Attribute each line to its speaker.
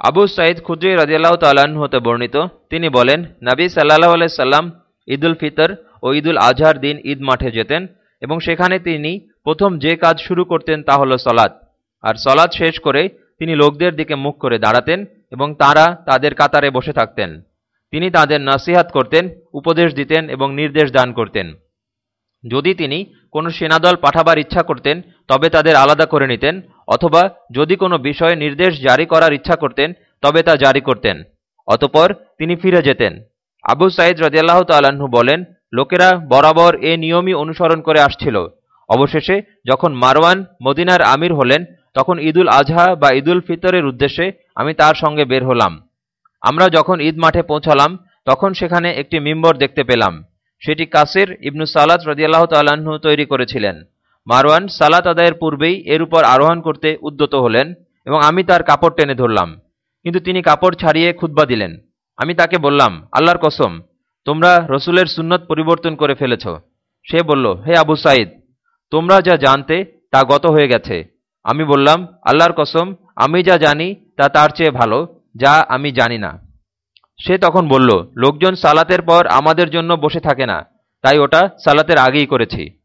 Speaker 1: আবু সাইদ খুদ্রি রাজিয়াল্লাহ তাল্লাহ্ন হতে বর্ণিত। তিনি বলেন, নাবী সাল্লাহ আলাইসাল্লাম ঈদুল ফিতর ও ঈদুল আজহার দিন ঈদ মাঠে যেতেন এবং সেখানে তিনি প্রথম যে কাজ শুরু করতেন তা হল সলাৎ আর সলাদ শেষ করে তিনি লোকদের দিকে মুখ করে দাঁড়াতেন এবং তারা তাদের কাতারে বসে থাকতেন। তিনি তাদের নাসিহাত করতেন, উপদেশ দিতেন এবং নির্দেশ দান করতেন। যদি তিনি কোনো সেনাদল পাঠাবার ইচ্ছা করতেন, তবে তাদের আলাদা করে নিতেন অথবা যদি কোনো বিষয়ে নির্দেশ জারি করার ইচ্ছা করতেন, তবে তা জারি করতেন। অতপর তিনি ফিরে যেতেন। আবু সাইদ রদিয়াল্লাহ তাল্লাহ্ন বলেন, লোকেরা বরাবর এ নিয়মই অনুসরণ করে আসছিল। অবশেষে যখন মারওয়ান মদিনার আমির হলেন, তখন ঈদুল আজহা বা ঈদুল ফিতরের উদ্দেশ্যে আমি তার সঙ্গে বের হলাম। আমরা যখন ঈদ মাঠে পৌঁছালাম, তখন সেখানে একটি মিম্বর দেখতে পেলাম। সেটি কাসির ইবনু সালাত রদিয়াল্লাহ তাল্লাহ্ন তৈরি করেছিলেন। মারওয়ান সালাত আদায়ের পূর্বেই এর উপর আরোহণ করতে উদ্যত হলেন এবং আমি তার কাপড় টেনে ধরলাম। কিন্তু তিনি কাপড় ছাড়িয়ে খুদ্া দিলেন। আমি তাকে বললাম, আল্লাহর কসম, তোমরা রসুলের সুন্নত পরিবর্তন করে ফেলেছ। সে বলল, হে আবু সাইদ তোমরা যা জানতে তা গত হয়ে গেছে। আমি বললাম, আল্লাহর কসম, আমি যা জানি তা তার চেয়ে ভালো, যা আমি জানি না। সে তখন বলল, লোকজন সালাতের পর আমাদের জন্য বসে থাকে না, তাই ওটা সালাতের আগেই করেছি।